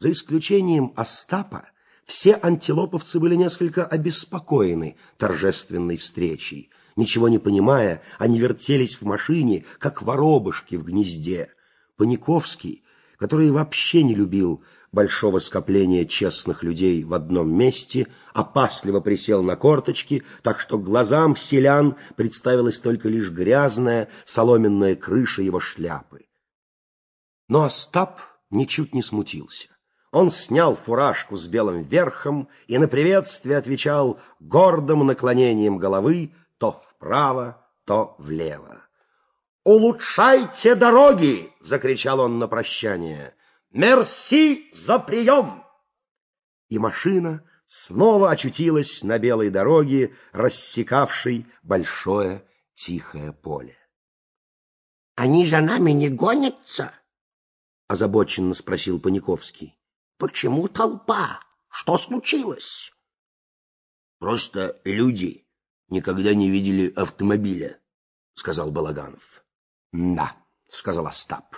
За исключением Остапа, все антилоповцы были несколько обеспокоены торжественной встречей. Ничего не понимая, они вертелись в машине, как воробушки в гнезде. Паниковский, который вообще не любил большого скопления честных людей в одном месте, опасливо присел на корточки, так что глазам селян представилась только лишь грязная соломенная крыша его шляпы. Но Остап ничуть не смутился. Он снял фуражку с белым верхом и на приветствие отвечал гордым наклонением головы то вправо, то влево. «Улучшайте дороги!» — закричал он на прощание. «Мерси за прием!» И машина снова очутилась на белой дороге, рассекавшей большое тихое поле. «Они за нами не гонятся?» — озабоченно спросил Паниковский. «Почему толпа? Что случилось?» «Просто люди никогда не видели автомобиля», — сказал Балаганов. «Да», — сказал Остап.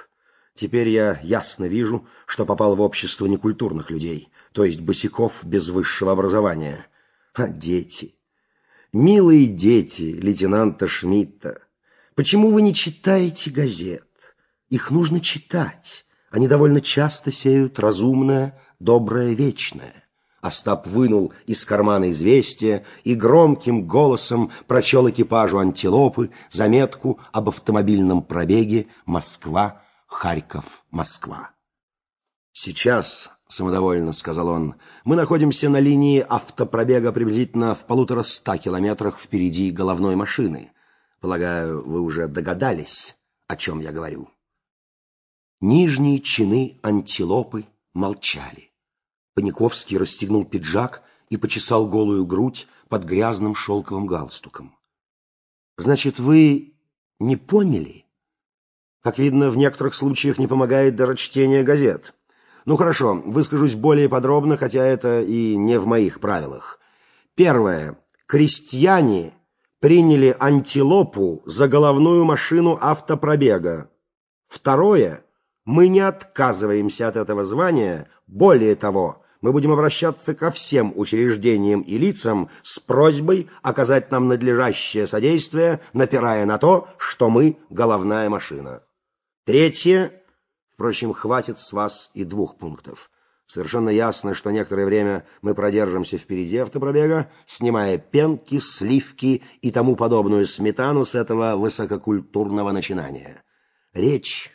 Теперь я ясно вижу, что попал в общество некультурных людей, то есть босиков без высшего образования. А дети? Милые дети лейтенанта Шмидта, почему вы не читаете газет? Их нужно читать. Они довольно часто сеют разумное, доброе, вечное. Остап вынул из кармана известия и громким голосом прочел экипажу антилопы заметку об автомобильном пробеге Москва Харьков-Москва. «Сейчас», — самодовольно сказал он, — «мы находимся на линии автопробега приблизительно в полутора ста километрах впереди головной машины. Полагаю, вы уже догадались, о чем я говорю». Нижние чины антилопы молчали. Паниковский расстегнул пиджак и почесал голую грудь под грязным шелковым галстуком. «Значит, вы не поняли?» Как видно, в некоторых случаях не помогает даже чтение газет. Ну хорошо, выскажусь более подробно, хотя это и не в моих правилах. Первое. Крестьяне приняли антилопу за головную машину автопробега. Второе. Мы не отказываемся от этого звания. Более того, мы будем обращаться ко всем учреждениям и лицам с просьбой оказать нам надлежащее содействие, напирая на то, что мы головная машина. Третье, впрочем, хватит с вас и двух пунктов. Совершенно ясно, что некоторое время мы продержимся впереди автопробега, снимая пенки, сливки и тому подобную сметану с этого высококультурного начинания. Речь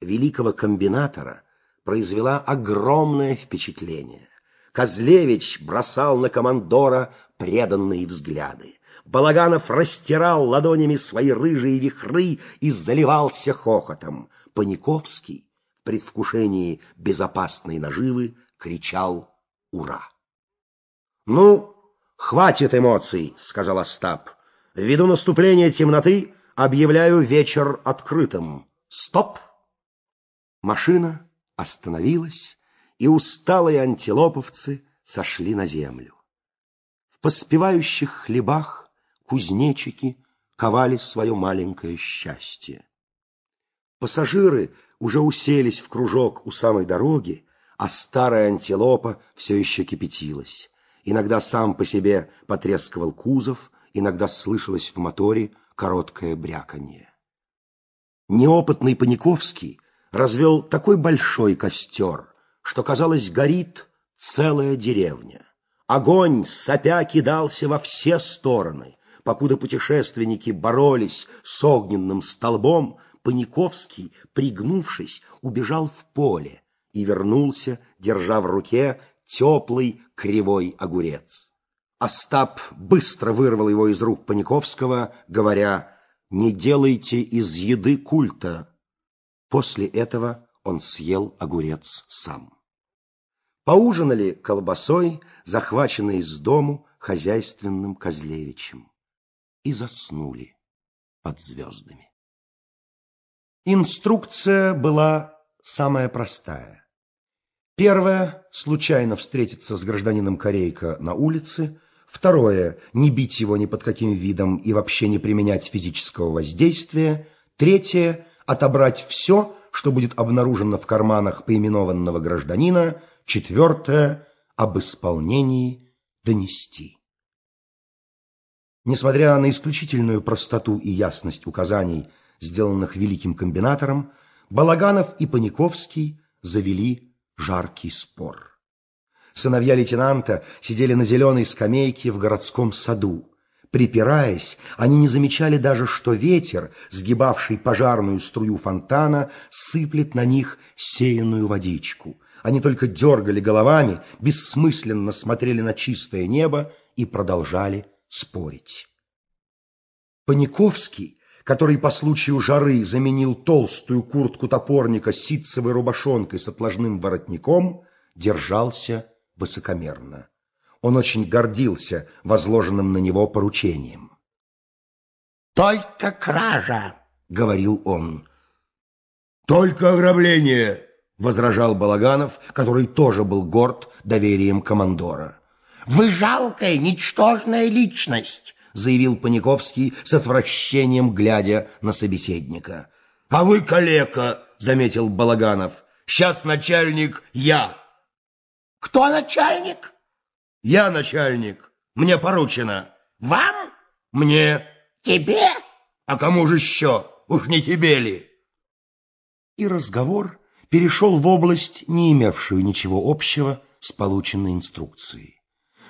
великого комбинатора произвела огромное впечатление. Козлевич бросал на командора преданные взгляды. Балаганов растирал ладонями свои рыжие вихры и заливался хохотом. Паниковский в предвкушении безопасной наживы кричал «Ура!». «Ну, хватит эмоций», — сказал Остап. «Ввиду наступления темноты объявляю вечер открытым. Стоп!» Машина остановилась, и усталые антилоповцы сошли на землю. В поспевающих хлебах кузнечики ковали свое маленькое счастье. Пассажиры уже уселись в кружок у самой дороги, а старая антилопа все еще кипятилась. Иногда сам по себе потрескивал кузов, иногда слышалось в моторе короткое бряканье. Неопытный Паниковский развел такой большой костер, что, казалось, горит целая деревня. Огонь сопя кидался во все стороны. Покуда путешественники боролись с огненным столбом, Паниковский, пригнувшись, убежал в поле и вернулся, держа в руке теплый кривой огурец. Остап быстро вырвал его из рук Паниковского, говоря «Не делайте из еды культа». После этого он съел огурец сам. Поужинали колбасой, захваченной из дому хозяйственным Козлевичем и заснули под звездами. Инструкция была самая простая. Первое — случайно встретиться с гражданином Корейка на улице. Второе — не бить его ни под каким видом и вообще не применять физического воздействия. Третье — отобрать все, что будет обнаружено в карманах поименованного гражданина. Четвертое — об исполнении донести. Несмотря на исключительную простоту и ясность указаний, сделанных великим комбинатором, Балаганов и Паниковский завели жаркий спор. Сыновья лейтенанта сидели на зеленой скамейке в городском саду. Припираясь, они не замечали даже, что ветер, сгибавший пожарную струю фонтана, сыплет на них сеянную водичку. Они только дергали головами, бессмысленно смотрели на чистое небо и продолжали спорить. Паниковский, который по случаю жары заменил толстую куртку топорника ситцевой рубашонкой с отложным воротником, держался высокомерно. Он очень гордился возложенным на него поручением. «Только кража!» — говорил он. «Только ограбление!» — возражал Балаганов, который тоже был горд доверием командора. «Вы жалкая, ничтожная личность!» — заявил Паниковский с отвращением, глядя на собеседника. «А вы калека!» — заметил Балаганов. «Сейчас начальник я!» «Кто начальник?» Я начальник. Мне поручено. Вам? Мне. Тебе? А кому же еще? Уж не тебе ли? И разговор перешел в область, не имевшую ничего общего с полученной инструкцией.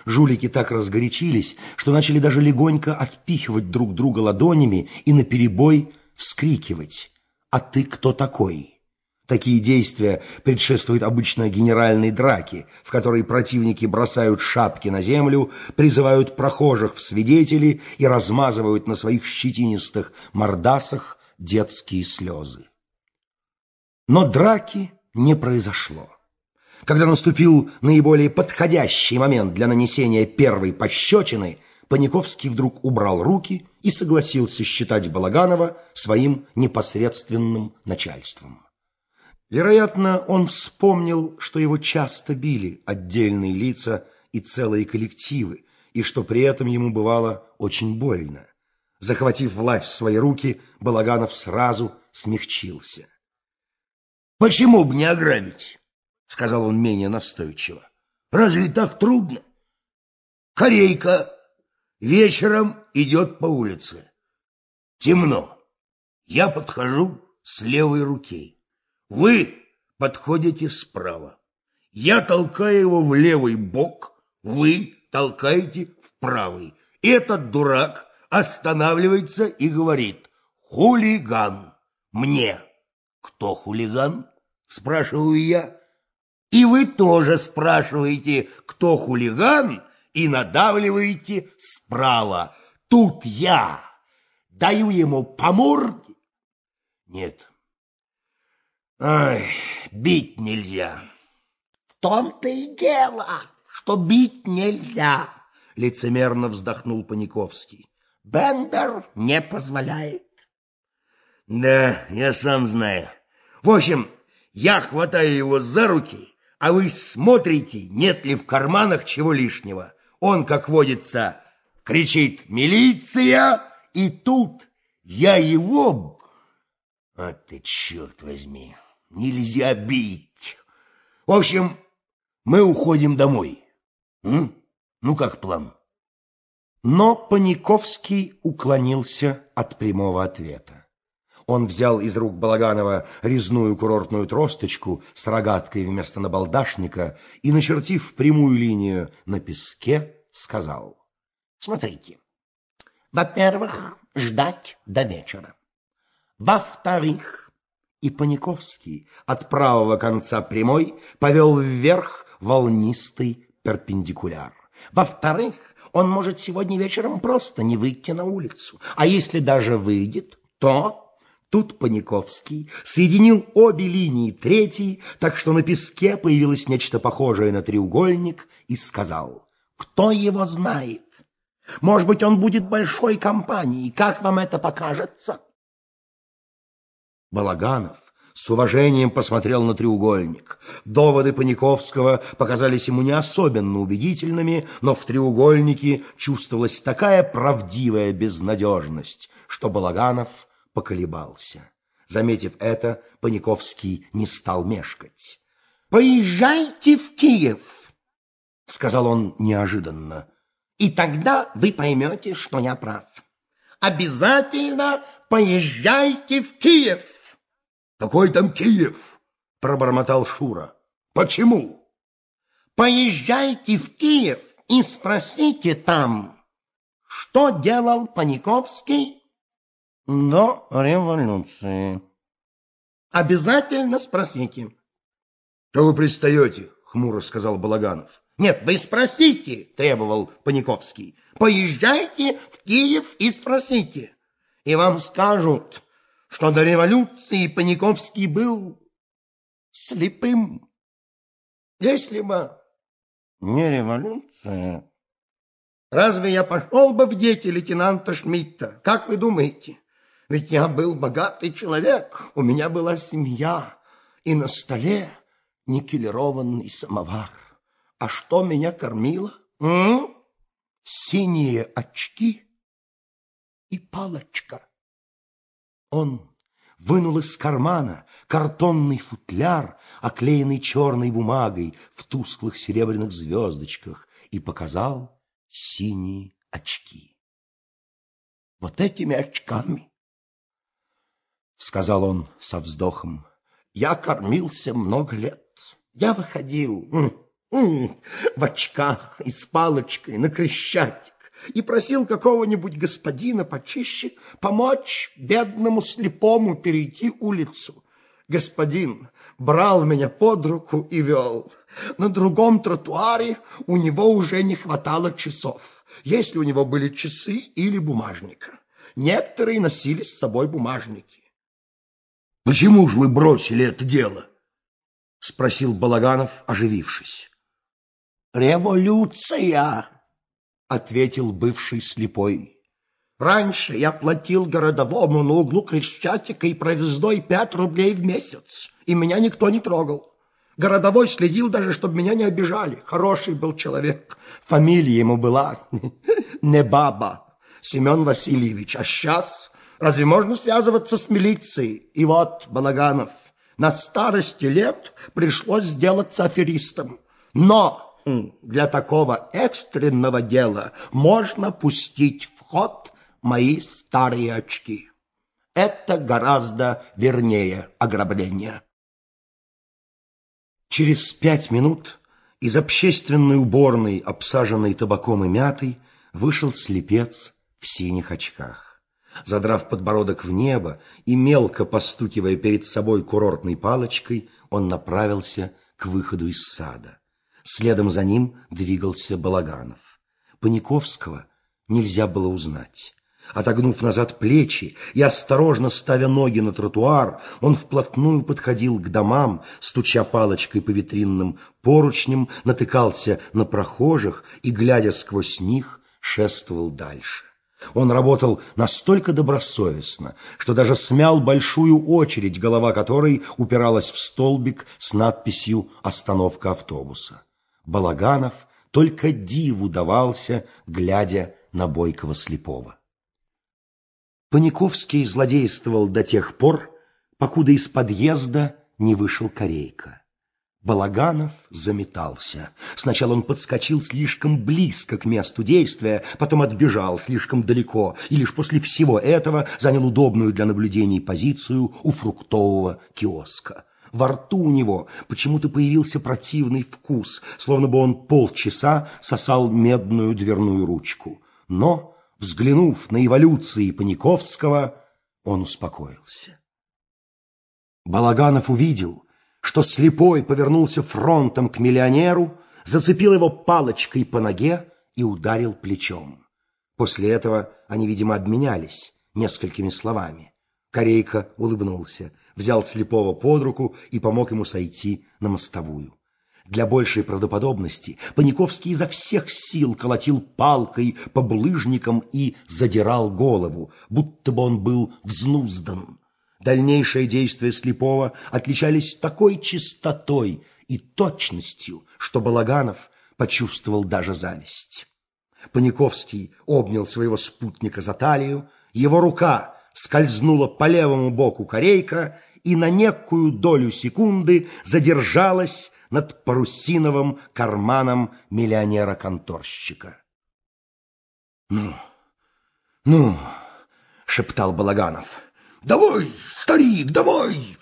Жулики так разгорячились, что начали даже легонько отпихивать друг друга ладонями и наперебой вскрикивать «А ты кто такой?» Такие действия предшествуют обычно генеральной драке, в которой противники бросают шапки на землю, призывают прохожих в свидетели и размазывают на своих щетинистых мордасах детские слезы. Но драки не произошло. Когда наступил наиболее подходящий момент для нанесения первой пощечины, Паниковский вдруг убрал руки и согласился считать Балаганова своим непосредственным начальством. Вероятно, он вспомнил, что его часто били отдельные лица и целые коллективы, и что при этом ему бывало очень больно. Захватив власть в свои руки, Балаганов сразу смягчился. «Почему бы не ограбить?» — сказал он менее настойчиво. «Разве так трудно? Корейка вечером идет по улице. Темно. Я подхожу с левой руки. Вы подходите справа. Я толкаю его в левый бок, вы толкаете в правый. Этот дурак останавливается и говорит «Хулиган! Мне!» «Кто хулиган?» – спрашиваю я. И вы тоже спрашиваете «Кто хулиган?» и надавливаете справа. Тут я даю ему по морде. Нет, Ай, бить нельзя. В том-то и дело, что бить нельзя, лицемерно вздохнул Паниковский. Бендер не позволяет. Да, я сам знаю. В общем, я хватаю его за руки, а вы смотрите, нет ли в карманах чего лишнего. Он, как водится, кричит «Милиция!» И тут я его... А ты, черт возьми! Нельзя бить. В общем, мы уходим домой. М? Ну, как план? Но Паниковский уклонился от прямого ответа. Он взял из рук Балаганова резную курортную тросточку с рогаткой вместо набалдашника и, начертив прямую линию на песке, сказал. «Смотрите, во-первых, ждать до вечера. Во-вторых, и Паниковский от правого конца прямой повел вверх волнистый перпендикуляр. Во-вторых, он может сегодня вечером просто не выйти на улицу. А если даже выйдет, то... Тут Паниковский соединил обе линии третьей, так что на песке появилось нечто похожее на треугольник, и сказал, «Кто его знает? Может быть, он будет большой компанией. Как вам это покажется?» Балаганов с уважением посмотрел на треугольник. Доводы Паниковского показались ему не особенно убедительными, но в треугольнике чувствовалась такая правдивая безнадежность, что Балаганов поколебался. Заметив это, Паниковский не стал мешкать. «Поезжайте в Киев», — сказал он неожиданно, — «и тогда вы поймете, что я прав. Обязательно поезжайте в Киев». «Какой там Киев?» — пробормотал Шура. «Почему?» «Поезжайте в Киев и спросите там, что делал Паниковский до революции. Обязательно спросите. — Что вы пристаете? — хмуро сказал Балаганов. — Нет, вы спросите, — требовал Паниковский. — Поезжайте в Киев и спросите. И вам скажут, что до революции Паниковский был слепым. Если бы не революция... Разве я пошел бы в дети лейтенанта Шмидта? Как вы думаете? Ведь я был богатый человек, у меня была семья, и на столе никелированный самовар. А что меня кормило? М? Синие очки и палочка. Он вынул из кармана картонный футляр, оклеенный черной бумагой в тусклых серебряных звездочках, и показал синие очки. Вот этими очками — сказал он со вздохом. «Я кормился много лет. Я выходил в очках и с палочкой на Крещатик и просил какого-нибудь господина почище помочь бедному слепому перейти улицу. Господин брал меня под руку и вел. На другом тротуаре у него уже не хватало часов, если у него были часы или бумажника. Некоторые носили с собой бумажники. Почему же вы бросили это дело? — спросил Балаганов, оживившись. — Революция, — ответил бывший слепой. Раньше я платил городовому на углу Крещатика и проездной пять рублей в месяц, и меня никто не трогал. Городовой следил даже, чтобы меня не обижали. Хороший был человек. Фамилия ему была не баба, Семен Васильевич. А сейчас Разве можно связываться с милицией? И вот, Балаганов, на старости лет пришлось сделаться аферистом. Но для такого экстренного дела можно пустить в ход мои старые очки. Это гораздо вернее ограбления. Через пять минут из общественной уборной, обсаженной табаком и мятой, вышел слепец в синих очках. Задрав подбородок в небо и мелко постукивая перед собой курортной палочкой, он направился к выходу из сада. Следом за ним двигался Балаганов. Паниковского нельзя было узнать. Отогнув назад плечи и осторожно ставя ноги на тротуар, он вплотную подходил к домам, стуча палочкой по витринным поручням, натыкался на прохожих и, глядя сквозь них, шествовал дальше. Он работал настолько добросовестно, что даже смял большую очередь, голова которой упиралась в столбик с надписью «Остановка автобуса». Балаганов только диву давался, глядя на бойкого слепого. Паниковский злодействовал до тех пор, покуда из подъезда не вышел Корейка. Балаганов заметался. Сначала он подскочил слишком близко к месту действия, потом отбежал слишком далеко, и лишь после всего этого занял удобную для наблюдений позицию у фруктового киоска. Во рту у него почему-то появился противный вкус, словно бы он полчаса сосал медную дверную ручку. Но, взглянув на эволюции Паниковского, он успокоился. Балаганов увидел — что слепой повернулся фронтом к миллионеру, зацепил его палочкой по ноге и ударил плечом. После этого они, видимо, обменялись несколькими словами. Корейка улыбнулся, взял слепого под руку и помог ему сойти на мостовую. Для большей правдоподобности Паниковский изо всех сил колотил палкой по булыжникам и задирал голову, будто бы он был взнуздан. Дальнейшие действия слепого отличались такой чистотой и точностью, что Балаганов почувствовал даже зависть. Паниковский обнял своего спутника за талию, его рука скользнула по левому боку корейка и на некую долю секунды задержалась над парусиновым карманом миллионера-конторщика. «Ну, ну!» — шептал Балаганов. «Давай, старик, давай!»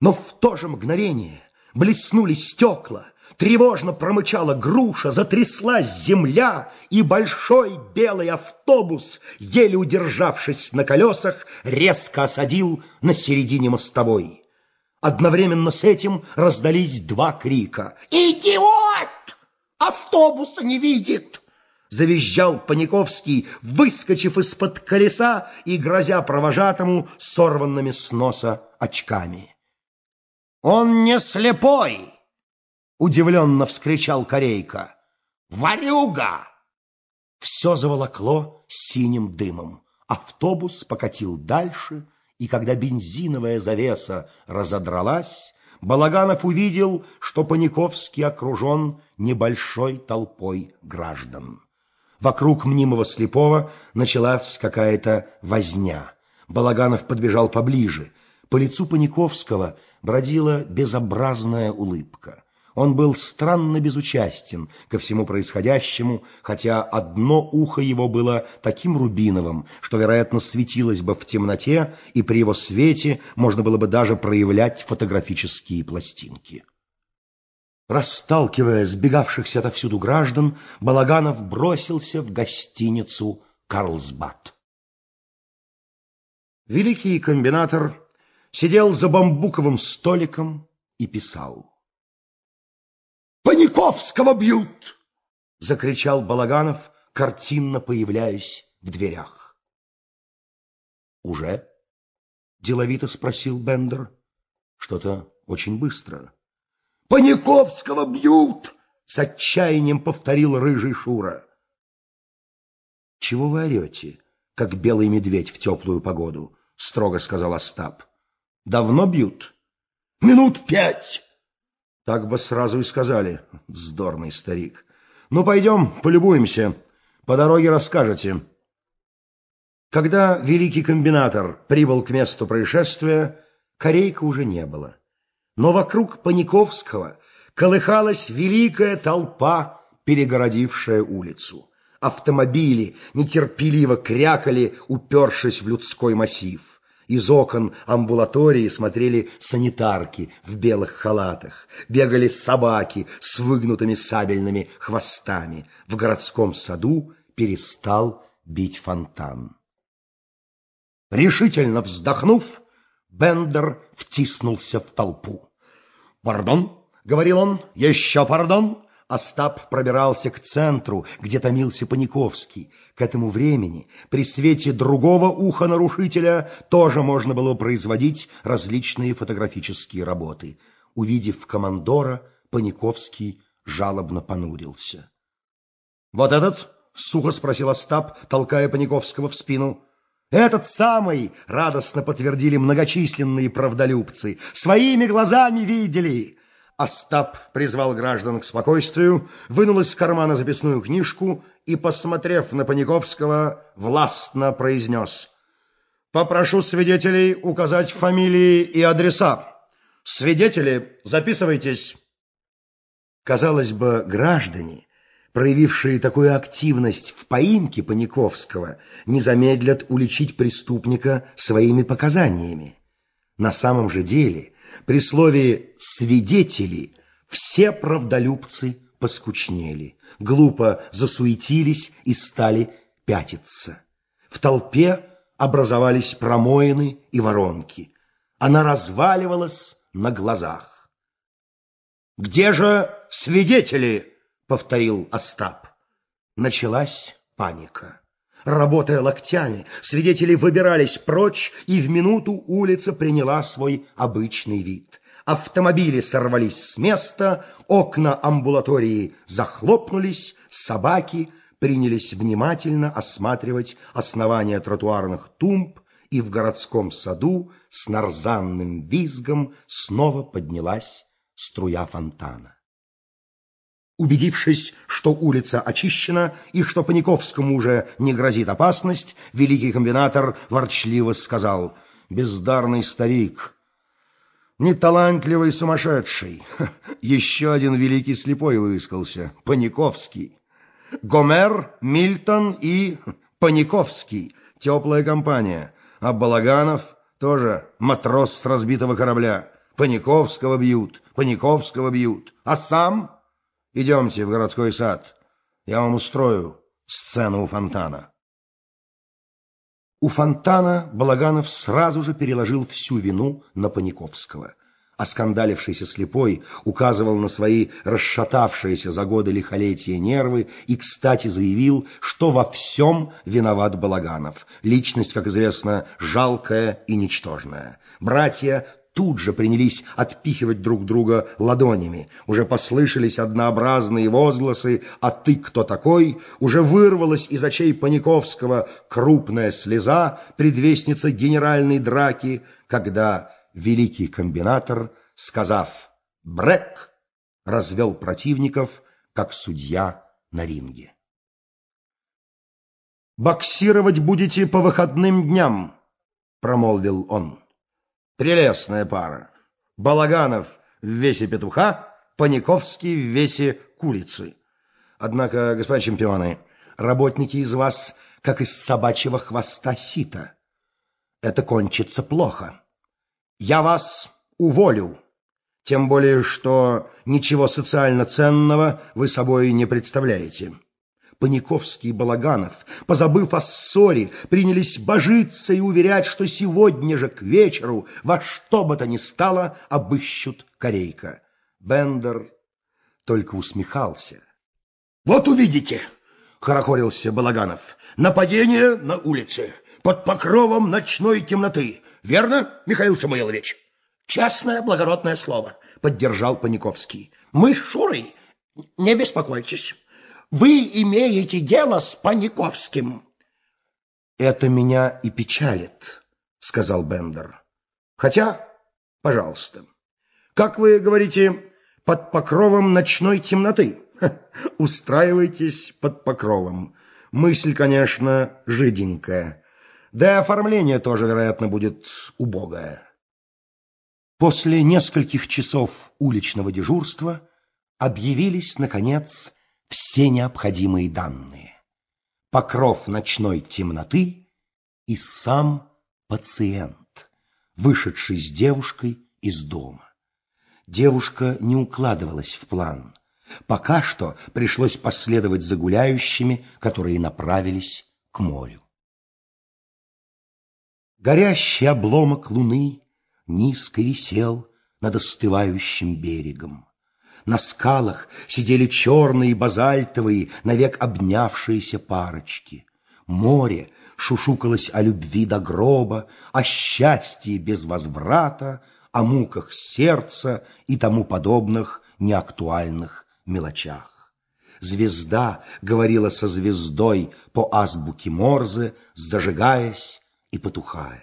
Но в то же мгновение блеснули стекла, тревожно промычала груша, затряслась земля, и большой белый автобус, еле удержавшись на колесах, резко осадил на середине мостовой. Одновременно с этим раздались два крика. «Идиот! Автобуса не видит!» Завизжал Паниковский, выскочив из-под колеса и грозя провожатому сорванными с носа очками. «Он не слепой!» — удивленно вскричал Корейка. «Варюга!» Все заволокло синим дымом. Автобус покатил дальше, и когда бензиновая завеса разодралась, Балаганов увидел, что Паниковский окружен небольшой толпой граждан. Вокруг мнимого слепого началась какая-то возня. Балаганов подбежал поближе. По лицу Паниковского бродила безобразная улыбка. Он был странно безучастен ко всему происходящему, хотя одно ухо его было таким рубиновым, что, вероятно, светилось бы в темноте, и при его свете можно было бы даже проявлять фотографические пластинки. Расталкивая сбегавшихся отовсюду граждан, Балаганов бросился в гостиницу «Карлсбад». Великий комбинатор сидел за бамбуковым столиком и писал. Паниковского бьют!» — закричал Балаганов, картинно появляясь в дверях. «Уже?» — деловито спросил Бендер. «Что-то очень быстро». «Паниковского бьют!» — с отчаянием повторил рыжий Шура. «Чего вы орете, как белый медведь в теплую погоду?» — строго сказал Остап. «Давно бьют?» «Минут пять!» Так бы сразу и сказали, вздорный старик. Ну, пойдем, полюбуемся. По дороге расскажете. Когда великий комбинатор прибыл к месту происшествия, корейка уже не было. Но вокруг Паниковского колыхалась великая толпа, перегородившая улицу. Автомобили нетерпеливо крякали, упершись в людской массив. Из окон амбулатории смотрели санитарки в белых халатах, бегали собаки с выгнутыми сабельными хвостами. В городском саду перестал бить фонтан. Решительно вздохнув, Бендер втиснулся в толпу. «Пардон», — говорил он, — «еще пардон». Остап пробирался к центру, где томился Паниковский. К этому времени при свете другого уха нарушителя тоже можно было производить различные фотографические работы. Увидев командора, Паниковский жалобно понурился. «Вот этот?» — сухо спросил Остап, толкая Паниковского в спину. «Этот самый!» — радостно подтвердили многочисленные правдолюбцы. «Своими глазами видели!» Остап призвал граждан к спокойствию, вынул из кармана записную книжку и, посмотрев на Паниковского, властно произнес. «Попрошу свидетелей указать фамилии и адреса. Свидетели, записывайтесь». Казалось бы, граждане, проявившие такую активность в поимке Паниковского, не замедлят уличить преступника своими показаниями. На самом же деле при слове «свидетели» все правдолюбцы поскучнели, глупо засуетились и стали пятиться. В толпе образовались промоины и воронки. Она разваливалась на глазах. «Где же свидетели?» — повторил Остап. Началась паника. Работая локтями, свидетели выбирались прочь, и в минуту улица приняла свой обычный вид. Автомобили сорвались с места, окна амбулатории захлопнулись, собаки принялись внимательно осматривать основания тротуарных тумб, и в городском саду с нарзанным визгом снова поднялась струя фонтана. Убедившись, что улица очищена и что Паниковскому уже не грозит опасность, великий комбинатор ворчливо сказал «Бездарный старик, неталантливый сумасшедший, еще один великий слепой выискался, Паниковский, Гомер, Мильтон и Паниковский, теплая компания, а Балаганов тоже матрос с разбитого корабля». Паниковского бьют, Паниковского бьют. А сам идемте в городской сад. Я вам устрою сцену у фонтана. У фонтана Балаганов сразу же переложил всю вину на Паниковского. Оскандалившийся слепой указывал на свои расшатавшиеся за годы лихолетия нервы и, кстати, заявил, что во всем виноват Балаганов. Личность, как известно, жалкая и ничтожная. Братья тут же принялись отпихивать друг друга ладонями. Уже послышались однообразные возгласы «А ты кто такой?» Уже вырвалась из очей Паниковского крупная слеза, предвестница генеральной драки, когда великий комбинатор, сказав «Брэк», развел противников, как судья на ринге. «Боксировать будете по выходным дням», — промолвил он. Прелестная пара. Балаганов в весе петуха, Паниковский в весе курицы. Однако, господа чемпионы, работники из вас, как из собачьего хвоста сита. Это кончится плохо. Я вас уволю. Тем более, что ничего социально ценного вы собой не представляете. Паниковский и Балаганов, позабыв о ссоре, принялись божиться и уверять, что сегодня же к вечеру во что бы то ни стало обыщут корейка. Бендер только усмехался. «Вот увидите!» — хорохорился Балаганов. «Нападение на улице, под покровом ночной темноты. Верно, Михаил Самуилович?» «Честное, благородное слово», — поддержал Паниковский. «Мы с Шурой, не беспокойтесь». Вы имеете дело с Паниковским. Это меня и печалит, сказал Бендер. Хотя, пожалуйста. Как вы говорите, под покровом ночной темноты? Устраивайтесь под покровом. Мысль, конечно, жиденькая. Да и оформление тоже, вероятно, будет убогое. После нескольких часов уличного дежурства объявились, наконец, все необходимые данные. Покров ночной темноты и сам пациент, вышедший с девушкой из дома. Девушка не укладывалась в план. Пока что пришлось последовать за гуляющими, которые направились к морю. Горящий обломок луны низко висел над остывающим берегом. На скалах сидели черные базальтовые, навек обнявшиеся парочки. Море шушукалось о любви до гроба, о счастье без возврата, о муках сердца и тому подобных неактуальных мелочах. Звезда говорила со звездой по азбуке Морзе, зажигаясь и потухая.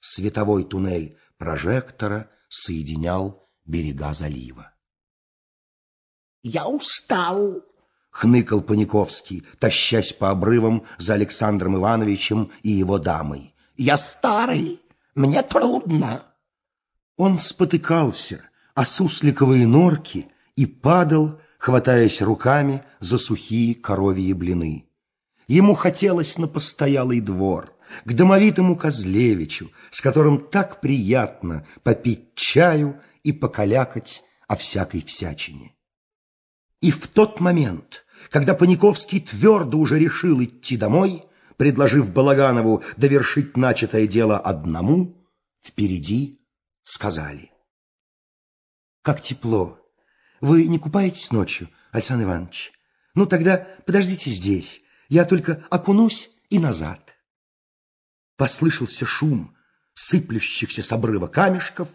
Световой туннель прожектора соединял берега залива. «Я устал», — хныкал Паниковский, тащась по обрывам за Александром Ивановичем и его дамой. «Я старый, мне трудно». Он спотыкался о сусликовые норки и падал, хватаясь руками за сухие коровьи блины. Ему хотелось на постоялый двор, к домовитому Козлевичу, с которым так приятно попить чаю и покалякать о всякой всячине. И в тот момент, когда Паниковский твердо уже решил идти домой, предложив Балаганову довершить начатое дело одному, впереди сказали. «Как тепло! Вы не купаетесь ночью, Александр Иванович? Ну, тогда подождите здесь, я только окунусь и назад». Послышался шум сыплющихся с обрыва камешков,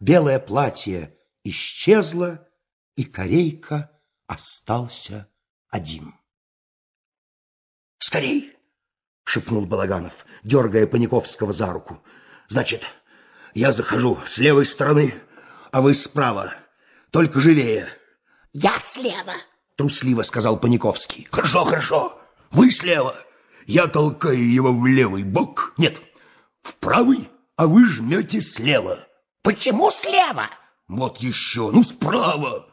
белое платье исчезло, и корейка остался один. «Скорей!» — шепнул Балаганов, дергая Паниковского за руку. «Значит, я захожу с левой стороны, а вы справа. Только живее!» «Я слева!» трусливо сказал Паниковский. Хорошо, хорошо. Вы слева. Я толкаю его в левый бок. Нет, в правый, а вы жмете слева. Почему слева? Вот еще, ну справа.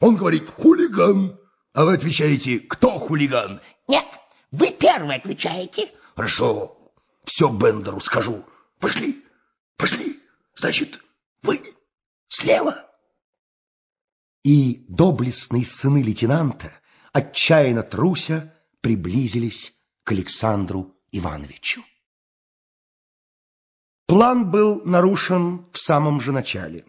Он говорит «хулиган», а вы отвечаете «кто хулиган?» Нет, вы первый отвечаете. Хорошо, все Бендеру скажу. Пошли, пошли. Значит, вы слева. И доблестные сыны лейтенанта, отчаянно труся, приблизились к Александру Ивановичу. План был нарушен в самом же начале.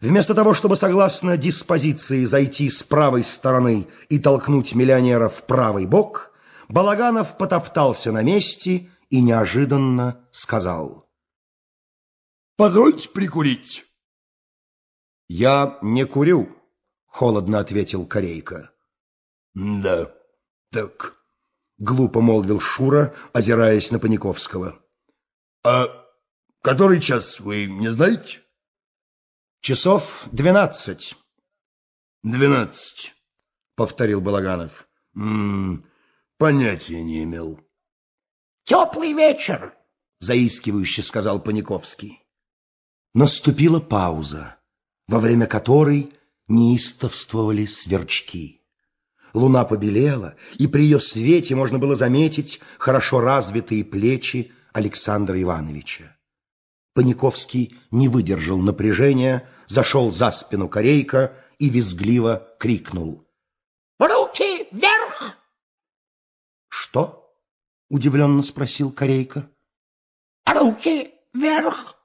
Вместо того, чтобы, согласно диспозиции, зайти с правой стороны и толкнуть миллионера в правый бок, Балаганов потоптался на месте и неожиданно сказал. «Позвольте прикурить». «Я не курю», — холодно ответил Корейка. «Да, так», — глупо молвил Шура, озираясь на Паниковского. «А который час, вы не знаете?» «Часов двенадцать». «Двенадцать», — повторил Балаганов. «М -м, понятия не имел». «Теплый вечер», — заискивающе сказал Паниковский. Наступила пауза, во время которой неистовствовали сверчки. Луна побелела, и при ее свете можно было заметить хорошо развитые плечи Александра Ивановича. Паниковский не выдержал напряжения, зашел за спину корейка и визгливо крикнул. «Руки вверх!» «Что?» — удивленно спросил корейка. «Руки вверх!»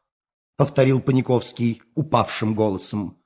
повторил Паниковский упавшим голосом.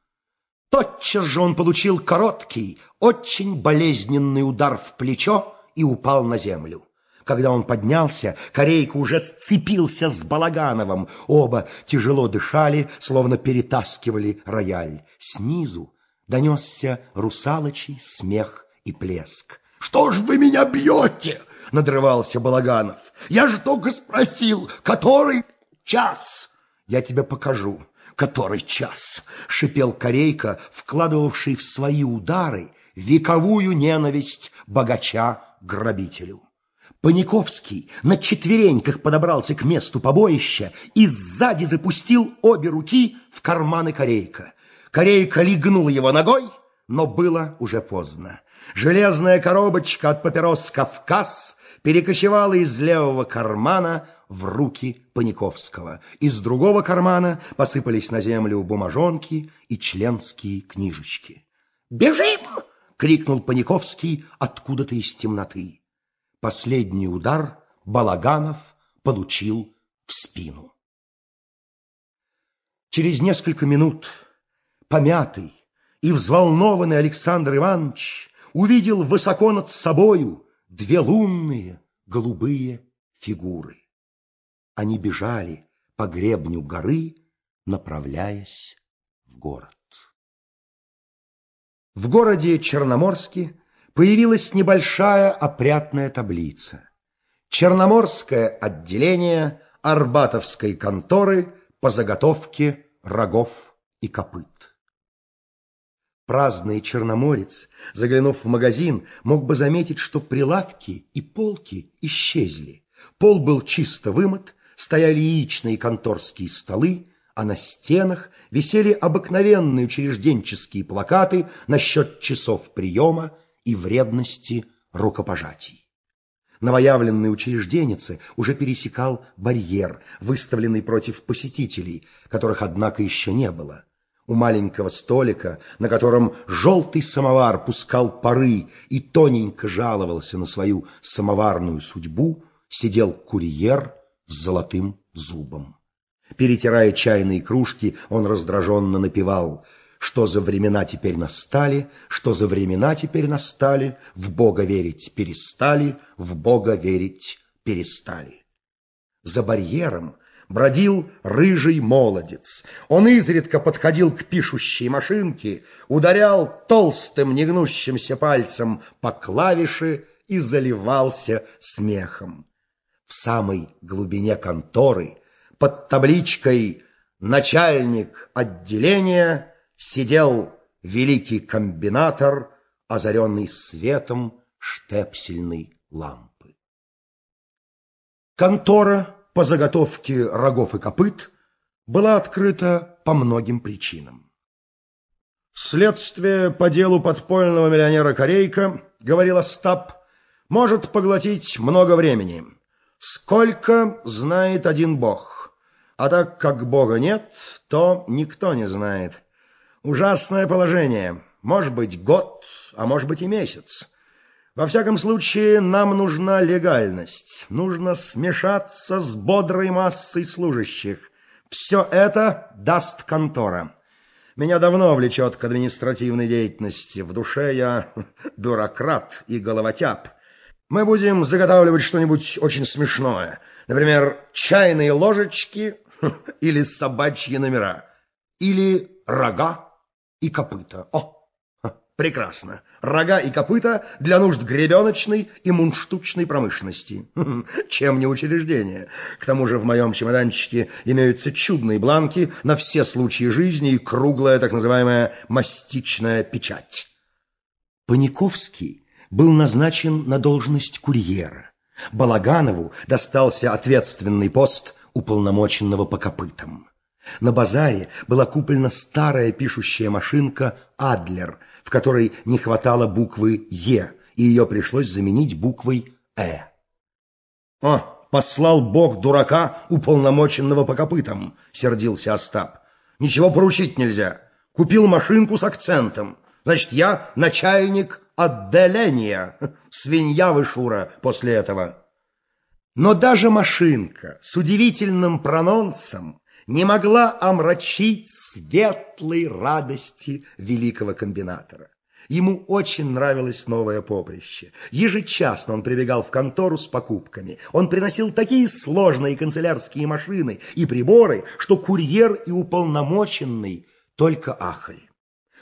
Тотчас же он получил короткий, очень болезненный удар в плечо и упал на землю. Когда он поднялся, Корейка уже сцепился с Балагановым. Оба тяжело дышали, словно перетаскивали рояль. Снизу донесся русалочий смех и плеск. «Что ж вы меня бьете?» — надрывался Балаганов. «Я же только спросил, который час?» я тебе покажу, который час!» — шипел Корейка, вкладывавший в свои удары вековую ненависть богача грабителю. Паниковский на четвереньках подобрался к месту побоища и сзади запустил обе руки в карманы Корейка. Корейка легнул его ногой, но было уже поздно. Железная коробочка от папирос «Кавказ» перекочевала из левого кармана в руки Паниковского. Из другого кармана посыпались на землю бумажонки и членские книжечки. «Бежим!» — крикнул Паниковский откуда-то из темноты. Последний удар Балаганов получил в спину. Через несколько минут помятый и взволнованный Александр Иванович увидел высоко над собою две лунные голубые фигуры. Они бежали по гребню горы, направляясь в город. В городе Черноморске появилась небольшая опрятная таблица. Черноморское отделение Арбатовской конторы по заготовке рогов и копыт. Праздный черноморец, заглянув в магазин, мог бы заметить, что прилавки и полки исчезли. Пол был чисто вымыт, стояли яичные конторские столы, а на стенах висели обыкновенные учрежденческие плакаты насчет часов приема и вредности рукопожатий. Новоявленный учрежденец уже пересекал барьер, выставленный против посетителей, которых, однако, еще не было. У маленького столика, на котором желтый самовар пускал пары и тоненько жаловался на свою самоварную судьбу, сидел курьер с золотым зубом. Перетирая чайные кружки, он раздраженно напевал «Что за времена теперь настали, что за времена теперь настали, в Бога верить перестали, в Бога верить перестали». За барьером бродил рыжий молодец. Он изредка подходил к пишущей машинке, ударял толстым негнущимся пальцем по клавише и заливался смехом в самой глубине конторы, под табличкой «Начальник отделения» сидел великий комбинатор озаренный светом штепсельной лампы. Контора по заготовке рогов и копыт была открыта по многим причинам. Следствие по делу подпольного миллионера Корейка, говорил Остап, может поглотить много времени. Сколько знает один бог. А так как бога нет, то никто не знает. Ужасное положение. Может быть, год, а может быть и месяц. Во всяком случае, нам нужна легальность. Нужно смешаться с бодрой массой служащих. Все это даст контора. Меня давно влечет к административной деятельности. В душе я бюрократ и головотяп. Мы будем заготавливать что-нибудь очень смешное. Например, чайные ложечки или собачьи номера. Или рога и копыта. О, прекрасно. Рога и копыта для нужд гребеночной и мунштучной промышленности. Чем не учреждение. К тому же в моем чемоданчике имеются чудные бланки на все случаи жизни и круглая так называемая мастичная печать. Паниковский был назначен на должность курьера. Балаганову достался ответственный пост уполномоченного по копытам. На базаре была куплена старая пишущая машинка «Адлер», в которой не хватало буквы «Е», и ее пришлось заменить буквой «Э». «О, послал бог дурака, уполномоченного по копытам», — сердился Остап. «Ничего поручить нельзя. Купил машинку с акцентом. Значит, я начальник отделения. Свинья вы, Шура, после этого». Но даже машинка с удивительным прононсом не могла омрачить светлой радости великого комбинатора. Ему очень нравилось новое поприще. Ежечасно он прибегал в контору с покупками. Он приносил такие сложные канцелярские машины и приборы, что курьер и уполномоченный только ахали.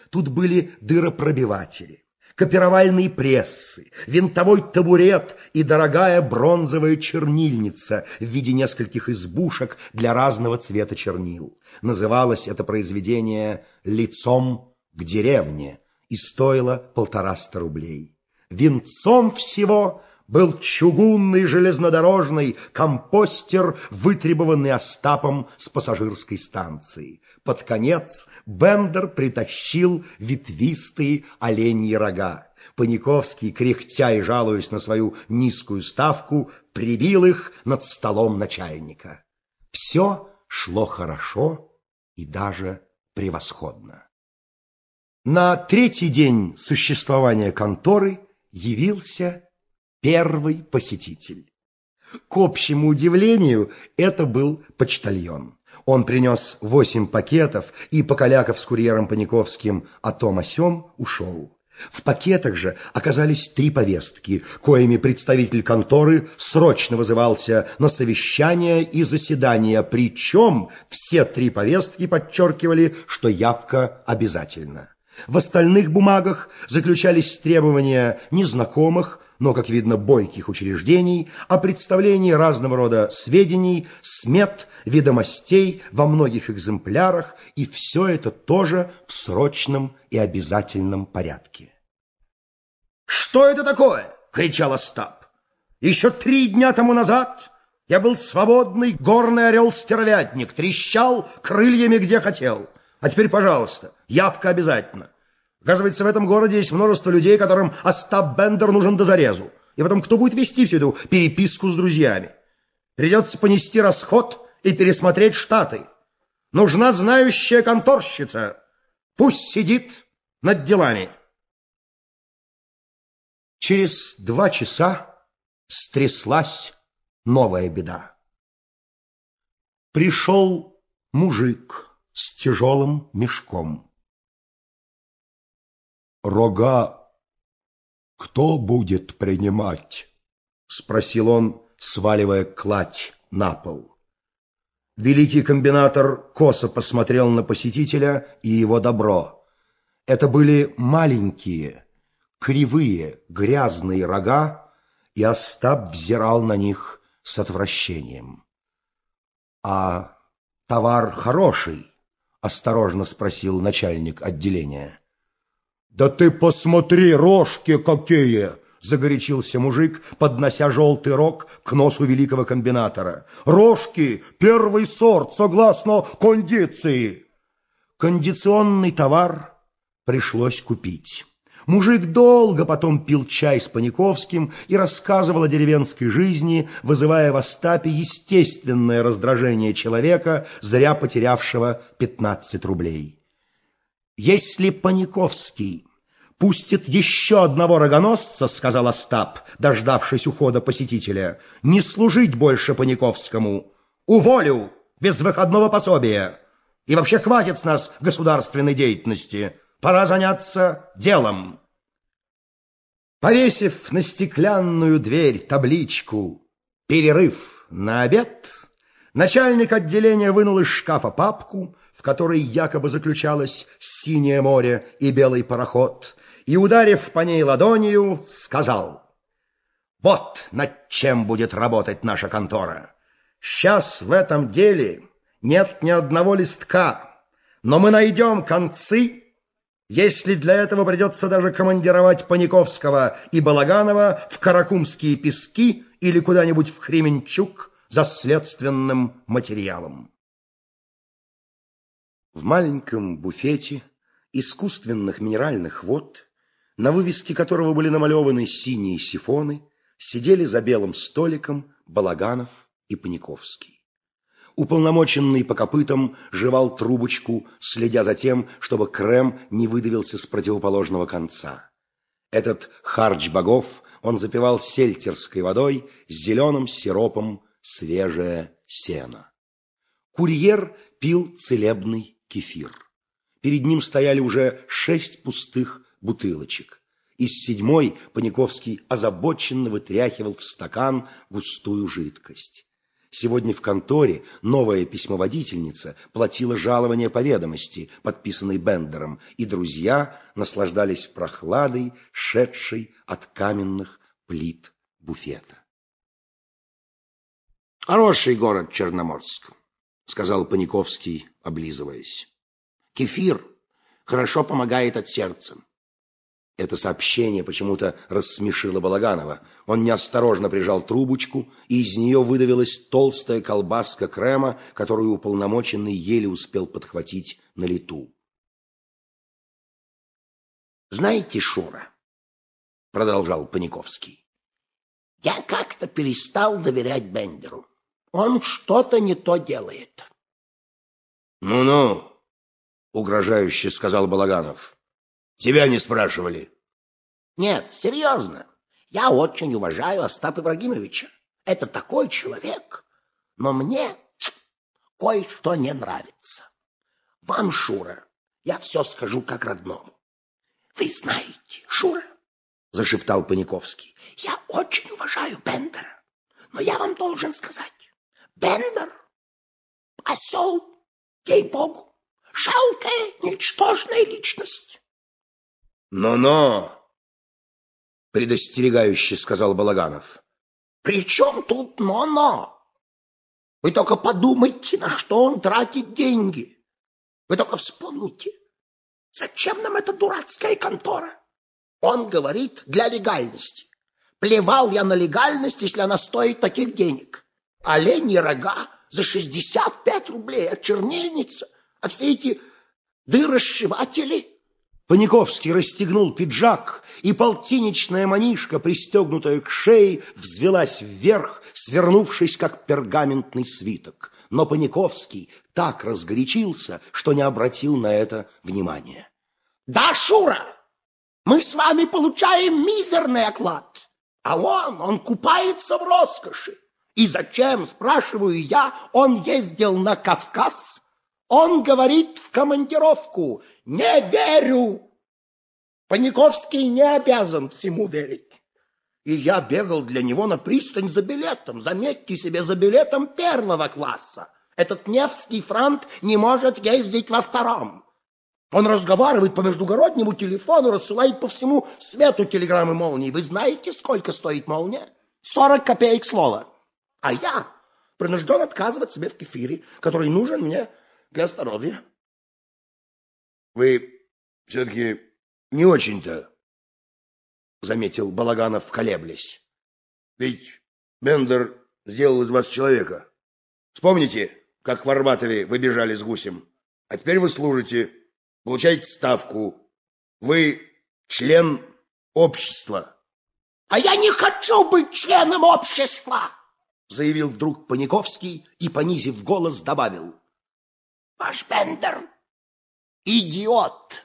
Тут были дыропробиватели, копировальные прессы, винтовой табурет и дорогая бронзовая чернильница в виде нескольких избушек для разного цвета чернил. Называлось это произведение «Лицом к деревне» и стоило полтораста рублей. Венцом всего был чугунный железнодорожный компостер, вытребованный Остапом с пассажирской станции. Под конец Бендер притащил ветвистые оленьи рога. Паниковский, кряхтя и жалуясь на свою низкую ставку, прибил их над столом начальника. Все шло хорошо и даже превосходно. На третий день существования конторы явился первый посетитель. К общему удивлению, это был почтальон. Он принес восемь пакетов и, покаляков с курьером Паниковским о том о сём, ушел. В пакетах же оказались три повестки, коими представитель конторы срочно вызывался на совещание и заседание, причем все три повестки подчеркивали, что явка обязательна. В остальных бумагах заключались требования незнакомых, но, как видно, бойких учреждений о представлении разного рода сведений, смет, ведомостей во многих экземплярах, и все это тоже в срочном и обязательном порядке. «Что это такое?» — кричал Остап. «Еще три дня тому назад я был свободный горный орел-стервятник, трещал крыльями где хотел, а теперь, пожалуйста, явка обязательно». Оказывается, в этом городе есть множество людей, которым Остап Бендер нужен до зарезу. И потом кто будет вести всю эту переписку с друзьями? Придется понести расход и пересмотреть штаты. Нужна знающая конторщица. Пусть сидит над делами. Через два часа стряслась новая беда. Пришел мужик с тяжелым мешком. «Рога кто будет принимать?» — спросил он, сваливая кладь на пол. Великий комбинатор косо посмотрел на посетителя и его добро. Это были маленькие, кривые, грязные рога, и Остап взирал на них с отвращением. — А товар хороший? — осторожно спросил начальник отделения. «Да ты посмотри, рожки какие!» — загорячился мужик, поднося желтый рог к носу великого комбинатора. «Рожки — первый сорт, согласно кондиции!» Кондиционный товар пришлось купить. Мужик долго потом пил чай с Паниковским и рассказывал о деревенской жизни, вызывая в Остапе естественное раздражение человека, зря потерявшего 15 рублей. «Если Паниковский пустит еще одного рогоносца, — сказал Остап, дождавшись ухода посетителя, — не служить больше Паниковскому. Уволю без выходного пособия. И вообще хватит с нас государственной деятельности». Пора заняться делом. Повесив на стеклянную дверь табличку «Перерыв на обед», начальник отделения вынул из шкафа папку, которой якобы заключалось синее море и белый пароход, и, ударив по ней ладонью, сказал «Вот над чем будет работать наша контора. Сейчас в этом деле нет ни одного листка, но мы найдем концы если для этого придется даже командировать Паниковского и Балаганова в Каракумские пески или куда-нибудь в Хременчук за следственным материалом. В маленьком буфете искусственных минеральных вод, на вывеске которого были намалеваны синие сифоны, сидели за белым столиком Балаганов и Паниковский. Уполномоченный по копытам жевал трубочку, следя за тем, чтобы крем не выдавился с противоположного конца. Этот харч богов он запивал сельтерской водой с зеленым сиропом свежее сено. Курьер пил целебный кефир. Перед ним стояли уже шесть пустых бутылочек. Из седьмой Паниковский озабоченно вытряхивал в стакан густую жидкость. Сегодня в конторе новая письмоводительница платила жалование по ведомости, подписанной Бендером, и друзья наслаждались прохладой, шедшей от каменных плит буфета. «Хороший город Черноморск», — сказал Паниковский, облизываясь. «Кефир хорошо помогает от сердца. Это сообщение почему-то рассмешило Балаганова. Он неосторожно прижал трубочку, и из нее выдавилась толстая колбаска крема, которую уполномоченный еле успел подхватить на лету. «Знаете, Шура, — продолжал Паниковский, — я как-то перестал доверять Бендеру. Он что-то не то делает». «Ну-ну», — угрожающе сказал Балаганов, — Тебя не спрашивали. Нет, серьезно. Я очень уважаю Остапа Ибрагимовича. Это такой человек. Но мне кое-что не нравится. Вам, Шура, я все скажу как родному. Вы знаете, Шура, зашептал Паниковский, я очень уважаю Бендера. Но я вам должен сказать, Бендер — осел, ей-богу, жалкая, ничтожная личность. «Но-но!» — предостерегающе сказал Балаганов. «При чем тут но-но? Вы только подумайте, на что он тратит деньги. Вы только вспомните, зачем нам эта дурацкая контора? Он говорит для легальности. Плевал я на легальность, если она стоит таких денег. Оленьи рога за шестьдесят пять рублей, а чернильница, а все эти дыросшиватели — Паниковский расстегнул пиджак, и полтинничная манишка, пристегнутая к шее, взвелась вверх, свернувшись, как пергаментный свиток. Но Паниковский так разгорячился, что не обратил на это внимания. «Да, Шура, мы с вами получаем мизерный оклад, а он, он купается в роскоши. И зачем, спрашиваю я, он ездил на Кавказ он говорит в командировку. Не верю. Паниковский не обязан всему верить. И я бегал для него на пристань за билетом. Заметьте себе, за билетом первого класса. Этот Невский франт не может ездить во втором. Он разговаривает по междугороднему телефону, рассылает по всему свету телеграммы молнии. Вы знаете, сколько стоит молния? Сорок копеек слова. А я принужден отказывать себе в кефире, который нужен мне для здоровья. Вы все-таки не очень-то, заметил Балаганов, колеблясь. Ведь Бендер сделал из вас человека. Вспомните, как в Арбатове вы бежали с гусем. А теперь вы служите, получаете ставку. Вы член общества. — А я не хочу быть членом общества! — заявил вдруг Паниковский и, понизив голос, добавил. — Ваш Бендер — идиот!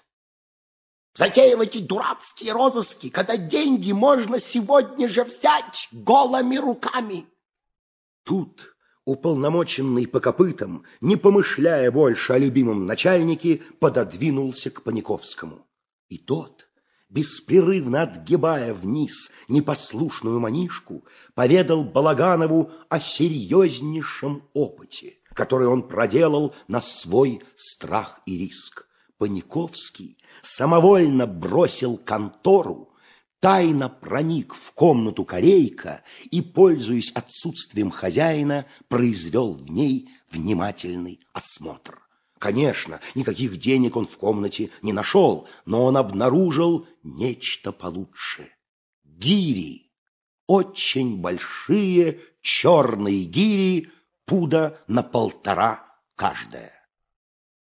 Затеял эти дурацкие розыски, когда деньги можно сегодня же взять голыми руками. Тут уполномоченный по копытам, не помышляя больше о любимом начальнике, пододвинулся к Паниковскому. И тот, беспрерывно отгибая вниз непослушную манишку, поведал Балаганову о серьезнейшем опыте, который он проделал на свой страх и риск. Паниковский самовольно бросил контору, тайно проник в комнату корейка и, пользуясь отсутствием хозяина, произвел в ней внимательный осмотр. Конечно, никаких денег он в комнате не нашел, но он обнаружил нечто получше. Гири, очень большие черные гири, пуда на полтора каждая.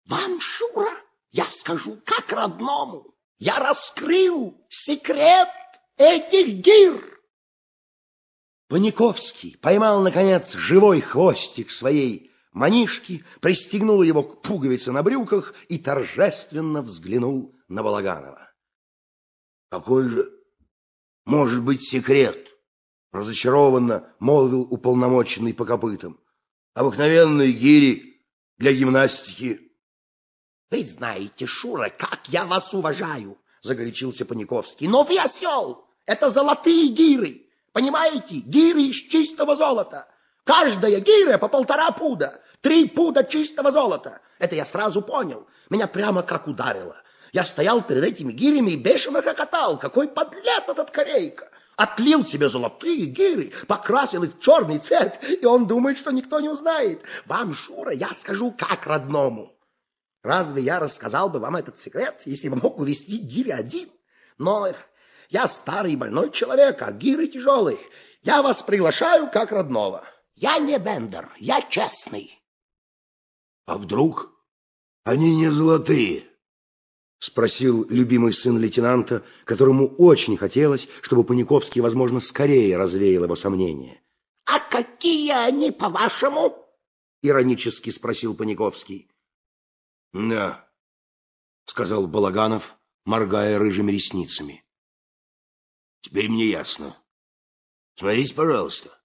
«Вам, Шура, я скажу как родному!» Я раскрыл секрет этих гир. Паниковский поймал, наконец, живой хвостик своей манишки, пристегнул его к пуговице на брюках и торжественно взглянул на Балаганова. «Какой же может быть секрет?» — разочарованно молвил уполномоченный по копытам. «Обыкновенные гири для гимнастики». Вы знаете, Шура, как я вас уважаю, загорячился Паниковский. Но вы осел! Это золотые гиры. Понимаете? Гиры из чистого золота. Каждая гиря по полтора пуда. Три пуда чистого золота. Это я сразу понял. Меня прямо как ударило. Я стоял перед этими гирями и бешено хохотал. Какой подлец этот корейка! Отлил себе золотые гиры, покрасил их в черный цвет, и он думает, что никто не узнает. Вам, Шура, я скажу как родному. Разве я рассказал бы вам этот секрет, если бы мог увести гири один? Но я старый больной человек, а гиры тяжелые. Я вас приглашаю как родного. Я не Бендер, я честный. — А вдруг они не золотые? — спросил любимый сын лейтенанта, которому очень хотелось, чтобы Паниковский, возможно, скорее развеял его сомнения. — А какие они, по-вашему? — иронически спросил Паниковский. — Да, — сказал Балаганов, моргая рыжими ресницами. — Теперь мне ясно. Смотрите, пожалуйста,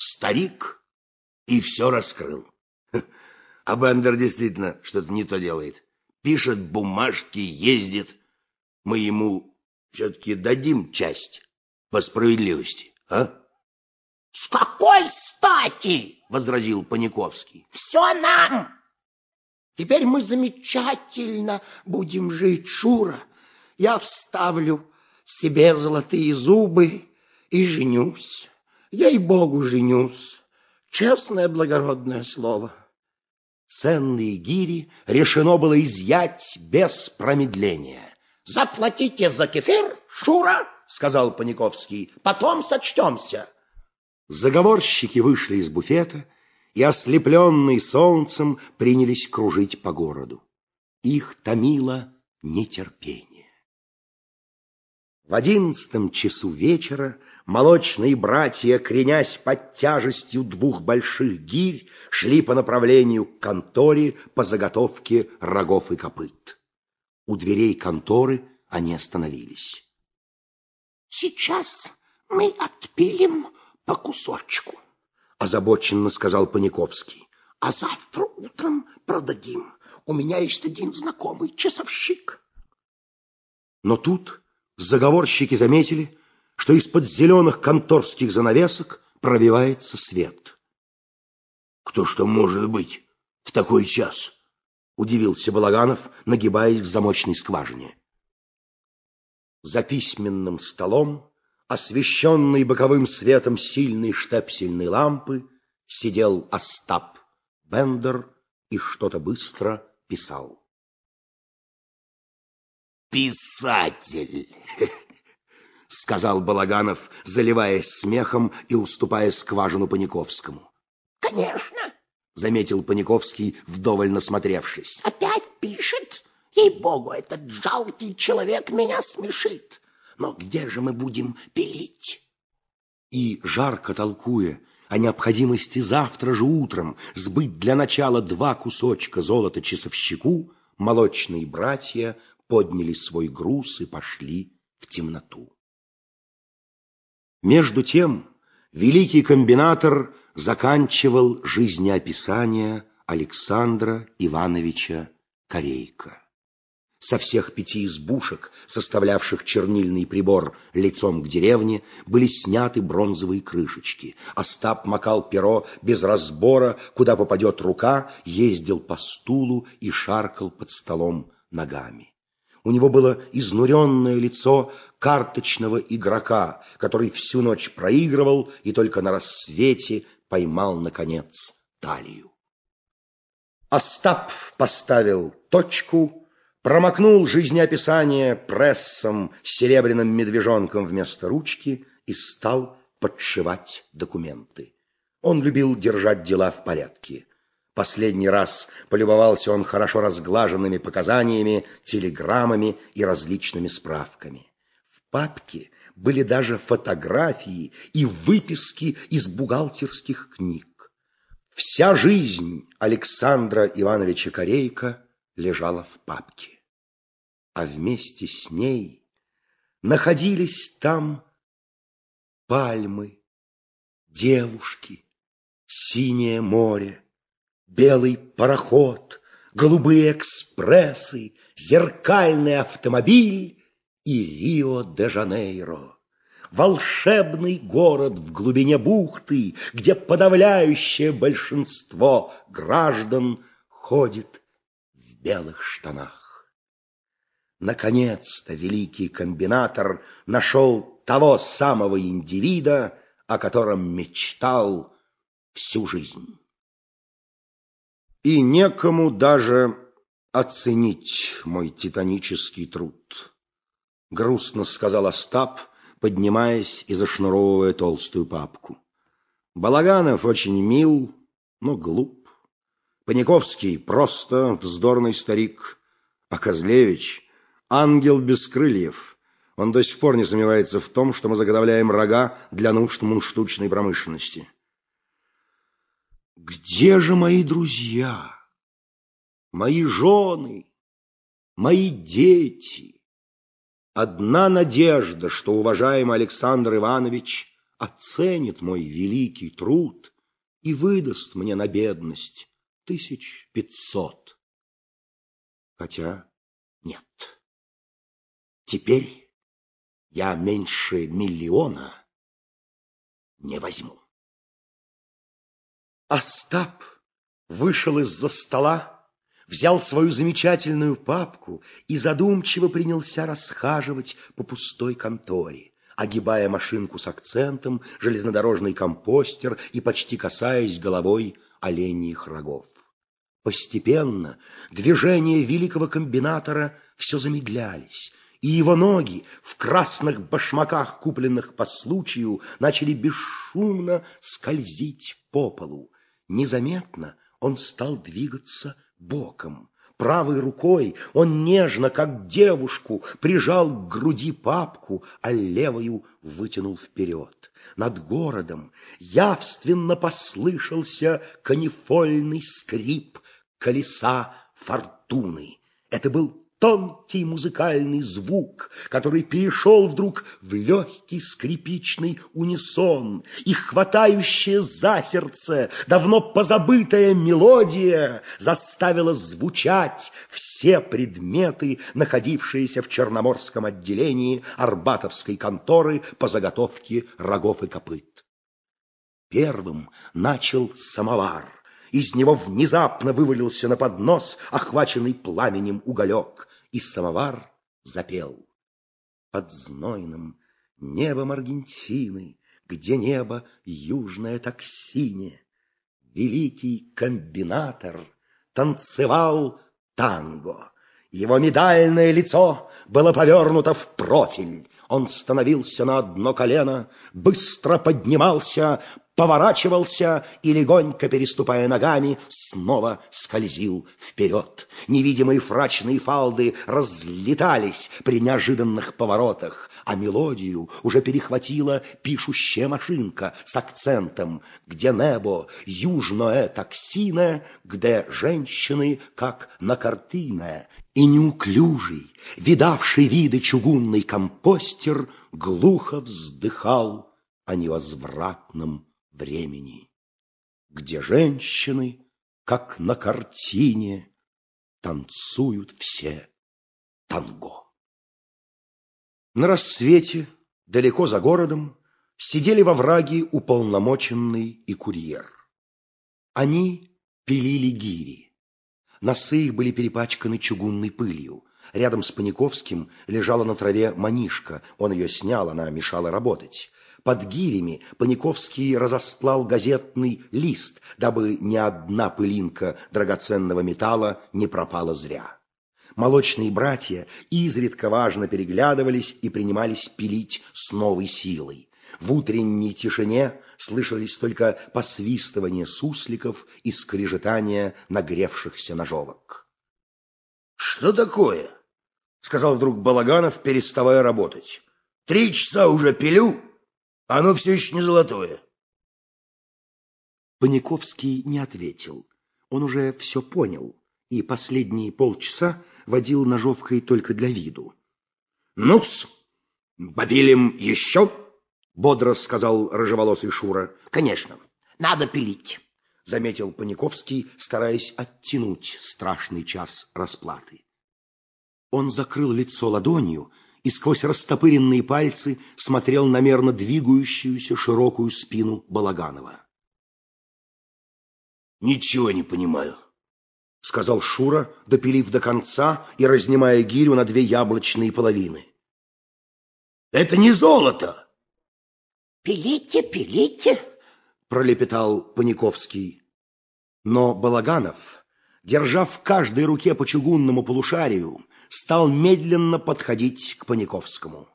старик и все раскрыл. А Бендер действительно что-то не то делает. Пишет бумажки, ездит. Мы ему все-таки дадим часть по справедливости, а? — С какой стати? — возразил Паниковский. — Все нам! Теперь мы замечательно будем жить, Шура. Я вставлю себе золотые зубы и женюсь. Ей-богу, женюсь. Честное благородное слово. Ценные гири решено было изъять без промедления. «Заплатите за кефир, Шура!» — сказал Паниковский. «Потом сочтемся». Заговорщики вышли из буфета — и, ослепленные солнцем, принялись кружить по городу. Их томило нетерпение. В одиннадцатом часу вечера молочные братья, кренясь под тяжестью двух больших гирь, шли по направлению к конторе по заготовке рогов и копыт. У дверей конторы они остановились. «Сейчас мы отпилим по кусочку», озабоченно сказал Паниковский. А завтра утром продадим. У меня есть один знакомый часовщик. Но тут заговорщики заметили, что из-под зеленых конторских занавесок пробивается свет. Кто что может быть в такой час? Удивился Балаганов, нагибаясь к замочной скважине. За письменным столом освещенный боковым светом сильной штепсельной лампы, сидел Остап Бендер и что-то быстро писал. Писатель, — сказал Балаганов, заливаясь смехом и уступая скважину Паниковскому. — Конечно, — заметил Паниковский, вдоволь насмотревшись. — Опять пишет? Ей-богу, этот жалкий человек меня смешит. Но где же мы будем пилить? И, жарко толкуя о необходимости завтра же утром сбыть для начала два кусочка золота часовщику, молочные братья подняли свой груз и пошли в темноту. Между тем великий комбинатор заканчивал жизнеописание Александра Ивановича Корейка. Со всех пяти избушек, составлявших чернильный прибор лицом к деревне, были сняты бронзовые крышечки. Остап макал перо без разбора, куда попадет рука, ездил по стулу и шаркал под столом ногами. У него было изнуренное лицо карточного игрока, который всю ночь проигрывал и только на рассвете поймал, наконец, талию. Остап поставил точку промокнул жизнеописание прессом с серебряным медвежонком вместо ручки и стал подшивать документы. Он любил держать дела в порядке. Последний раз полюбовался он хорошо разглаженными показаниями, телеграммами и различными справками. В папке были даже фотографии и выписки из бухгалтерских книг. Вся жизнь Александра Ивановича Корейка лежала в папке. А вместе с ней находились там пальмы, девушки, синее море, белый пароход, голубые экспрессы, зеркальный автомобиль и Рио-де-Жанейро. Волшебный город в глубине бухты, где подавляющее большинство граждан ходит белых штанах. Наконец-то великий комбинатор нашел того самого индивида, о котором мечтал всю жизнь. И некому даже оценить мой титанический труд, грустно сказал Остап, поднимаясь и зашнуровывая толстую папку. Балаганов очень мил, но глуп. Паниковский — просто вздорный старик, а Козлевич — ангел без крыльев. Он до сих пор не сомневается в том, что мы заготовляем рога для нужд мунштучной промышленности. Где же мои друзья, мои жены, мои дети? Одна надежда, что уважаемый Александр Иванович оценит мой великий труд и выдаст мне на бедность тысяч пятьсот. Хотя нет. Теперь я меньше миллиона не возьму. Остап вышел из-за стола, взял свою замечательную папку и задумчиво принялся расхаживать по пустой конторе, огибая машинку с акцентом, железнодорожный компостер и почти касаясь головой оленьих рогов. Постепенно движения великого комбинатора все замедлялись, и его ноги в красных башмаках, купленных по случаю, начали бесшумно скользить по полу. Незаметно он стал двигаться боком. Правой рукой он нежно, как девушку, прижал к груди папку, а левою вытянул вперед. Над городом явственно послышался канифольный скрип колеса фортуны. Это был тонкий музыкальный звук, который перешел вдруг в легкий скрипичный унисон, и хватающая за сердце давно позабытая мелодия заставила звучать все предметы, находившиеся в Черноморском отделении Арбатовской конторы по заготовке рогов и копыт. Первым начал самовар. Из него внезапно вывалился на поднос, охваченный пламенем уголек, и самовар запел. Под знойным небом Аргентины, где небо южное так синее, великий комбинатор танцевал танго, Его медальное лицо было повернуто в профиль. Он становился на одно колено, быстро поднимался, поворачивался и, легонько переступая ногами, снова скользил вперед. Невидимые фрачные фалды разлетались при неожиданных поворотах, а мелодию уже перехватила пишущая машинка с акцентом «Где небо, южное таксине, где женщины, как на картине». И неуклюжий, видавший виды чугунный компостер глухо вздыхал о невозвратном времени, где женщины, как на картине, танцуют все танго. На рассвете, далеко за городом, сидели во враге уполномоченный и курьер. Они пилили гири. Носы их были перепачканы чугунной пылью. Рядом с Паниковским лежала на траве манишка. Он ее снял, она мешала работать. Под гирями Паниковский разостлал газетный лист, дабы ни одна пылинка драгоценного металла не пропала зря. Молочные братья изредка важно переглядывались и принимались пилить с новой силой. В утренней тишине слышались только посвистывание сусликов и скрежетание нагревшихся ножовок. «Что такое?» — сказал вдруг Балаганов, переставая работать. «Три часа уже пилю, оно все еще не золотое. Паниковский не ответил. Он уже все понял и последние полчаса водил ножовкой только для виду. «Ну-с, попилим еще?» — бодро сказал рыжеволосый Шура. «Конечно, надо пилить», — заметил Паниковский, стараясь оттянуть страшный час расплаты. Он закрыл лицо ладонью и сквозь растопыренные пальцы смотрел на мерно двигающуюся широкую спину Балаганова. «Ничего не понимаю», — сказал Шура, допилив до конца и разнимая гирю на две яблочные половины. «Это не золото!» «Пилите, пилите!» — пролепетал Паниковский. Но Балаганов, держа в каждой руке по чугунному полушарию, стал медленно подходить к Паниковскому.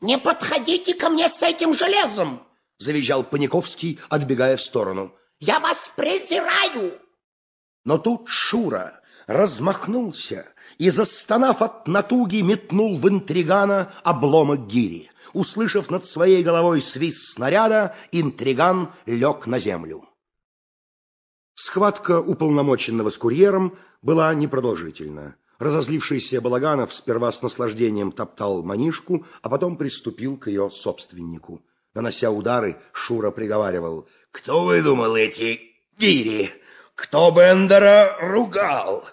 «Не подходите ко мне с этим железом!» — завизжал Паниковский, отбегая в сторону. «Я вас презираю!» Но тут Шура размахнулся и, застонав от натуги, метнул в интригана обломок гири. Услышав над своей головой свист снаряда, интриган лег на землю. Схватка уполномоченного с курьером была непродолжительна. Разозлившийся Балаганов сперва с наслаждением топтал манишку, а потом приступил к ее собственнику. Нанося удары, Шура приговаривал. «Кто выдумал эти гири? Кто Бендера ругал?»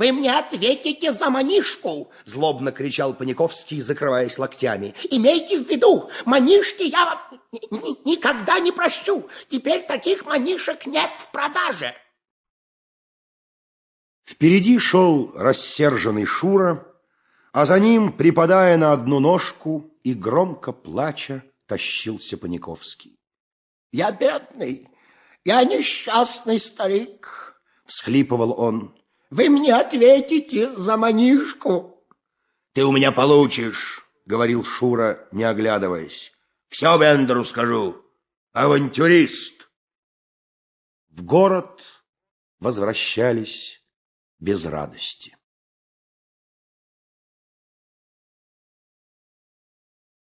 «Вы мне ответите за манишку!» — злобно кричал Паниковский, закрываясь локтями. «Имейте в виду, манишки я вам никогда не прощу! Теперь таких манишек нет в продаже!» Впереди шел рассерженный Шура, а за ним, припадая на одну ножку и громко плача, тащился Паниковский. «Я бедный, я несчастный старик», — всхлипывал он. «Вы мне ответите за манишку». «Ты у меня получишь», — говорил Шура, не оглядываясь. «Все Бендеру скажу. Авантюрист». В город возвращались без радости.